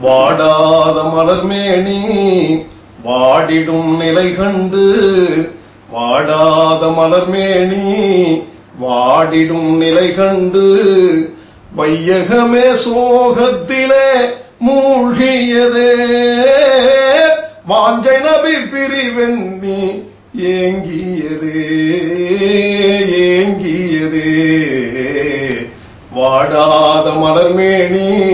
வாடாத மலர்மேனி வாடிடும் நிலை கண்டு வாடாத மலர்மேனி வாடிடும் நிலை கண்டு. வையகமே சோகத்திலே மூழ்கியதே வாஞ்சை நபி பிரிவெண்ணி ஏங்கியதே ஏங்கியதே. வாடாத மலர்மேனி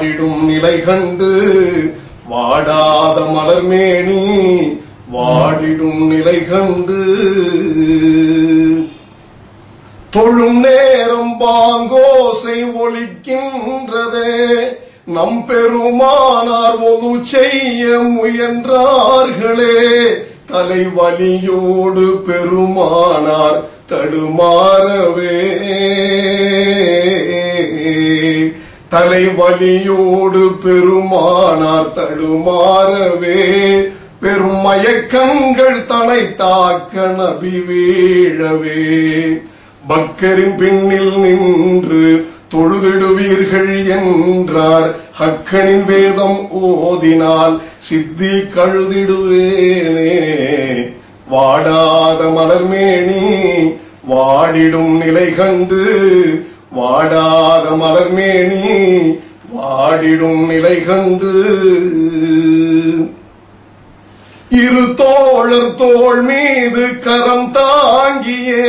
வாடிடும் நிலை கண்டு வாடாத மலர்மேனி வாடிடும் நிலை கண்டு. தொழும் நேரம் பாங்கோசை ஒழிக்கின்றதே நம் பெருமானார் ஒது செய்ய முயன்றார்களே தலைவலியோடு பெருமானார் தடுமாறவே. தலைவலியோடு பெருமானார் தடுமாறவே பெருமயக்கங்கள் தனை தாக்க நபி வீழவே பக்கரின் பின்னில் நின்று தொழுதிடுவீர்கள் என்றார். ஹக்கனின் வேதம் ஓதினால் சித்தி கழுதிடுவேனே. வாடாத மலர்மேனி வாடிடும் நிலை கண்டு வாடாத மலர்மேனி வாடிடும் நிலை கண்டு. இரு தோழர் தோள் மீது கரம் தாங்கியே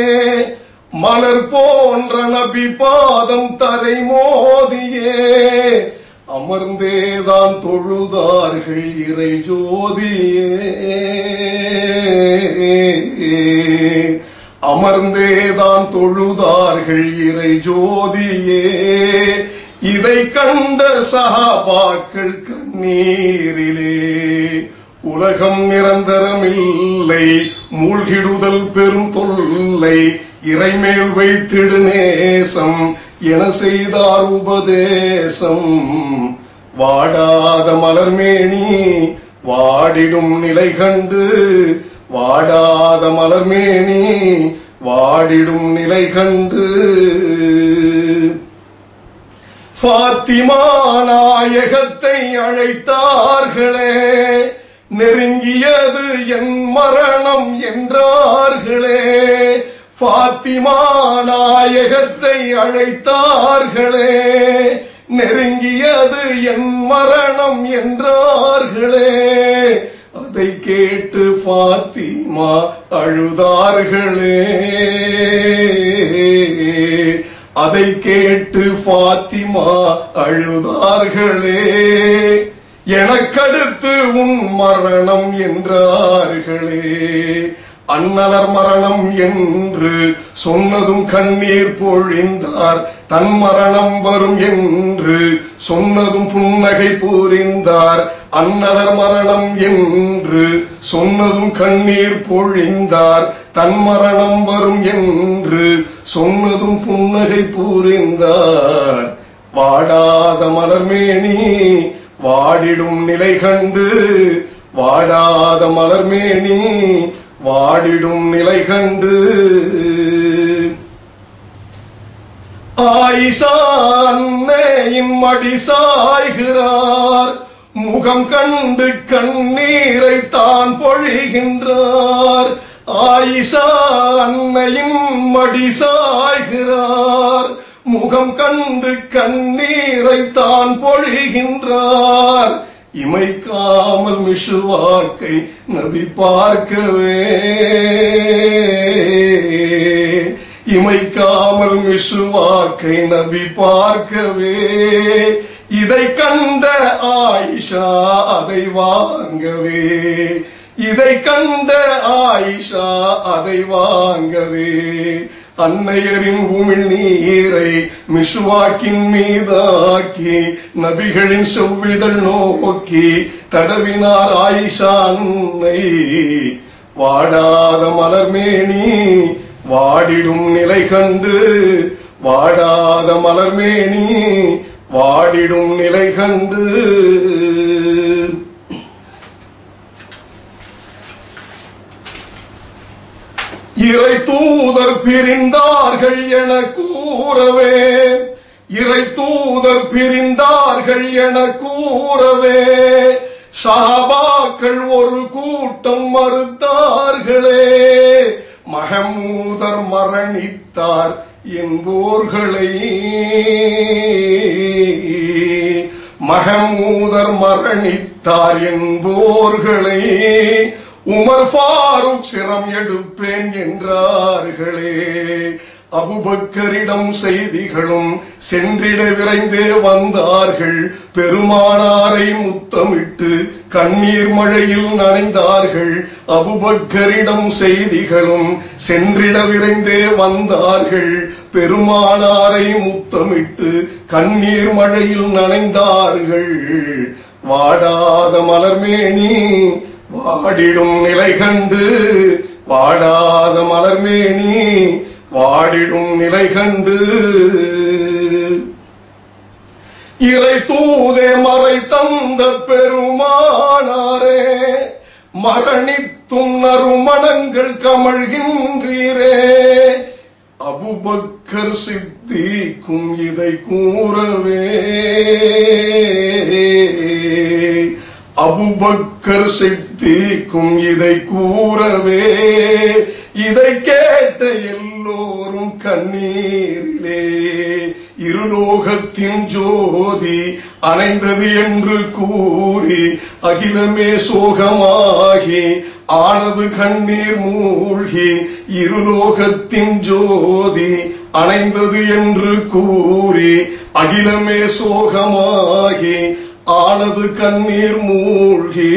மலர் போன்ற நபி பாதம் தரை மோதியே. அமர்ந்தேதான் தொழுதார்கள் இறை ஜோதியே. அமர்ந்தேதான் தொழுதார்கள் இறை ஜோதியே இதை கண்ட சகாபாக்கள் கண்ணீரிலே உலகம் நிரந்தரமில்லை மூழ்கிடுதல் பெரும் தொல்லை இறைமேல் வைத்திடு நேசம் என செய்தார் உபதேசம். வாடாத மலர்மேனி வாடிடும் நிலை கண்டு வாடாத மலர்மேனி வாடிடும் நிலை கண்டு. பாத்திமா நாயகத்தை அழைத்தார்களே நெருங்கியது என் மரணம் என்றார்களே. பாத்திமா நாயகத்தை அழைத்தார்களே நெருங்கியது என் மரணம் என்றார்களே. அதை கேட்டு பாத்திமா அழுதார்களே. அதை கேட்டு பாத்திமா அழுதார்களே. எனக்கடுத்து உன் மரணம் என்றார்களே. அன்னலர் மரணம் என்று சொன்னதும் கண்ணீர் பொழிந்தார். தன் மரணம் வரும் என்று சொன்னதும் புன்னகை புரிந்தார். அன்னலர் மரணம் என்று சொன்னதும் கண்ணீர் பொழிந்தார். தன் மரணம் வரும் என்று சொன்னதும் புன்னகை புரிந்தார். வாடாத மலர்மேனி வாடிடும் நிலை கண்டு வாடாத மலர்மேனி வாடிடும் நிலை கண்டு. ஆயிஷா அன்னையின் மடி சாய்கிறார். முகம் கண்டு கண்ணீரை தான் பொழிகின்றார். ஆயிஷா அன்னையின் மடி சாய்கிறார். முகம் கண்டு கண்ணீரை தான் பொழிகின்றார். இமைக்காமல் மிஷுவாக்கை நபி பார்க்கவே. இமைக்காமல் மிஷுவாக்கை நபி பார்க்கவே. இதை கண்ட ஆயிஷா அதை வாங்கவே. இதை கண்ட ஆயிஷா அதை வாங்கவே. அன்னையரின் உமிழ் நீரை மிஷுவாக்கின் மீதாக்கி நபிகளின் செவ்விதழ் நோக்கி தடவினார் ஆயிஷா அன்னை. வாடாத மலர்மேனி வாடிடும் நிலை கண்டு வாடாத மலர்மேனி வாடிடும் நிலை கண்டு. இறை தூதர் பிரிந்தார்கள் என கூறவே. இறை தூதர் பிரிந்தார்கள் என கூறவே. சாபாக்கள் ஒரு கூட்டம் மறுத்தார்களே. மகமூதர் மரணித்தார். என்போர்களை மகமூதர் மரணித்தார் என்போர்களை உமர் ஃபாரூக் சிரம் எடுப்பேன் என்றார்களே. அபுபக்கரிடம் செய்திகளும் சென்றிட விரைந்தே வந்தார்கள். பெருமானாரை முத்தமிட்டு கண்ணீர் மழையில் நனைந்தார்கள். அபுபக்கரிடம் செய்திகளும் சென்றிட விரைந்தே வந்தார்கள். பெருமானாரை முத்தமிட்டு கண்ணீர் மழையில் நனைந்தார்கள். வாடாத மலர்மேனி வாடிடும் நிலை கண்டு வாடாத மலர்மேனி வாடிடும் நிலை கண்டு இறை தூதே மறை தந்த பெருமானாரே மரணித்தும் நறுமணங்கள் கமழ்கின்றீரே. அபுபக்கர் சித்திக்கும் இதை கூறவே. அபுபக்கர் சித்திக்கும் இதை கூறவே. இதை கேட்ட எல்லாம் எல்லோரும் கண்ணீரிலே இருலோகத்தின் ஜோதி அணைந்தது என்று கூறி அகிலமே சோகமாகி ஆனது கண்ணீர் மூழ்கி இருலோகத்தின் ஜோதி அணைந்தது என்று கூறி அகிலமே சோகமாகி ஆனது கண்ணீர் மூழ்கி.